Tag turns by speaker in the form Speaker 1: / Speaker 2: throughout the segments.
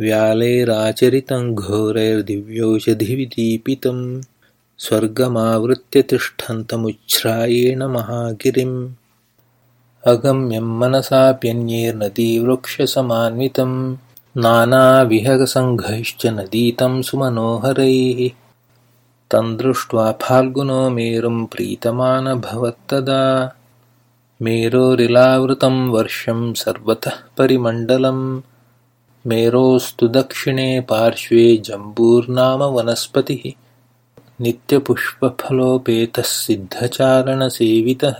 Speaker 1: व्यालैराचरितं घोरैर्दिव्यौषधिविदीपितं स्वर्गमावृत्य तिष्ठन्तमुच्छ्रायेण महागिरिम्। अगम्यं मनसाप्यन्यैर्नदीवृक्षसमान्वितं नानाविहगसङ्घैश्च नदीतं सुमनोहरैः। तं दृष्ट्वा फाल्गुनो मेरुं प्रीतमानभवत्तदा मेरोरिलावृतं वर्षं सर्वतः परिमण्डलम् मेरोस्तु दक्षिणे पार्श्वे जम्बूर्नाम वनस्पतिः नित्यपुष्पफलोपेतः सिद्धचारणसेवितः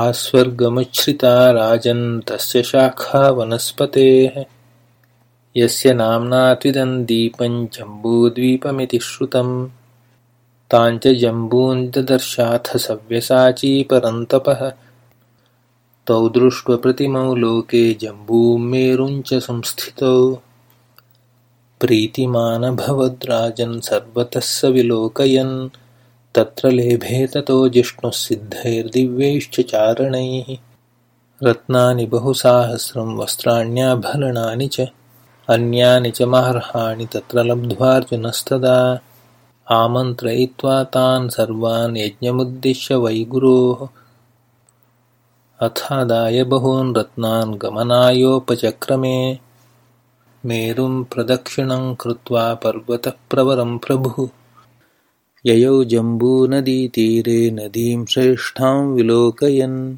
Speaker 1: आस्वर्गमुच्छ्रिता राजन् तस्य शाखा वनस्पतेः यस्य नाम्ना जम्बूद्वीपमिति श्रुतं ताञ्च जम्बून्ददर्शाथ सव्यसाची परन्तपः तौ दृष्ट्वप्रतिमौ लोके जम्बूमेरुञ्च संस्थितौ। प्रीतिमानभवद्राजन् सर्वतः स विलोकयन्। तत्र लेभे ततो जिष्णुः सिद्धैर्दिव्यैश्च चारणैः। रत्नानि बहुसाहस्रं वस्त्राण्याभरणानि च। अन्यानि च मार्हाणि तत्र लब्ध्वार्जुनस्तदा। आमन्त्रयित्वा तान् सर्वान् यज्ञमुद्दिश्य वै गुरोः अथादाय बहून् रत्नान् गमनायोपचक्रमे। मेरुं प्रदक्षिणं कृत्वा पर्वतप्रवरं प्रभुः। ययौ जम्बूनदीतीरे नदीं श्रेष्ठां विलोकयन्